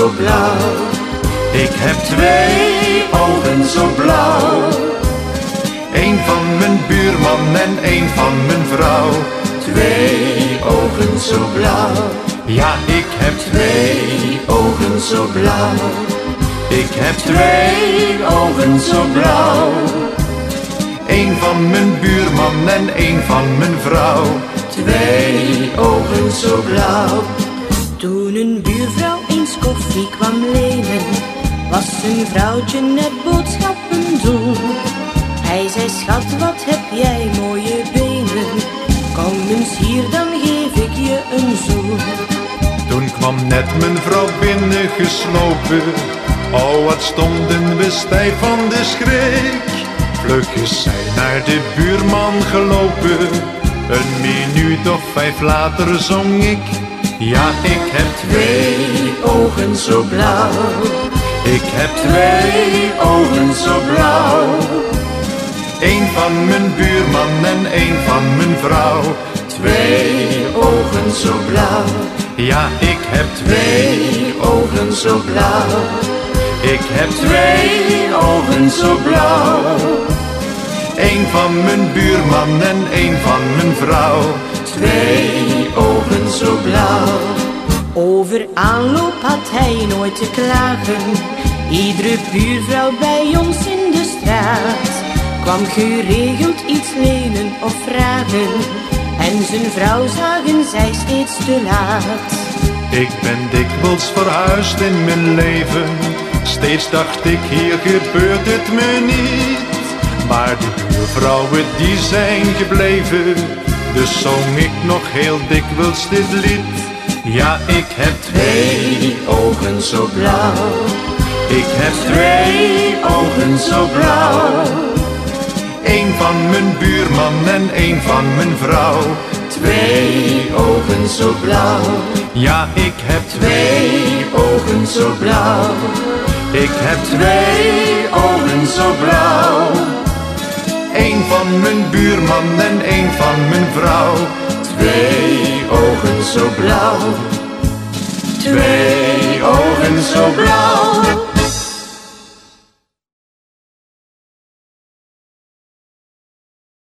zo blauw. Ik heb twee ogen zo blauw. Eén van mijn buurman en één van mijn vrouw. Twee ogen zo blauw. Ja, ik heb twee ogen zo blauw. Ik heb twee ogen zo blauw. Eén van mijn buurman en één van mijn vrouw. Twee ogen zo blauw. Toen een buurvrouw eens koffie kwam lenen, was een vrouwtje net boodschappen doen. Hij zei, schat, wat heb jij mooie benen. Kom eens hier, dan geef ik je een zoen. Toen kwam net mijn vrouw binnengeslopen. Oh, wat stonden we stijf van de schrik. Vlug is zij naar de buurman gelopen. Een minuut of vijf later zong ik. Ja, ik heb twee ogen zo blauw. Ik heb twee ogen zo blauw. Eén van mijn buurman en één van mijn vrouw. Twee ogen zo blauw. Ja, ik heb twee ogen zo blauw. Ik heb twee ogen zo blauw. Eén van mijn buurman en één van mijn vrouw. Twee Over aanloop had hij nooit te klagen. Iedere buurvrouw bij ons in de straat kwam geregeld iets lenen of vragen. En zijn vrouw zagen zij steeds te laat. Ik ben dikwijls verhuisd in mijn leven. Steeds dacht ik, hier gebeurt het me niet. Maar de buurvrouwen die zijn gebleven. Dus zong ik nog heel dikwijls dit lied. Ja, ik heb twee ogen zo blauw. Ik heb twee ogen zo blauw. Eén van mijn buurman en één van mijn vrouw. Twee ogen zo blauw. Ja, ik heb twee ogen zo blauw. Ik heb twee ogen zo blauw. Eén van mijn buurman en één van mijn vrouw. Twee ogen zo blauw. Twee ogen zo blauw.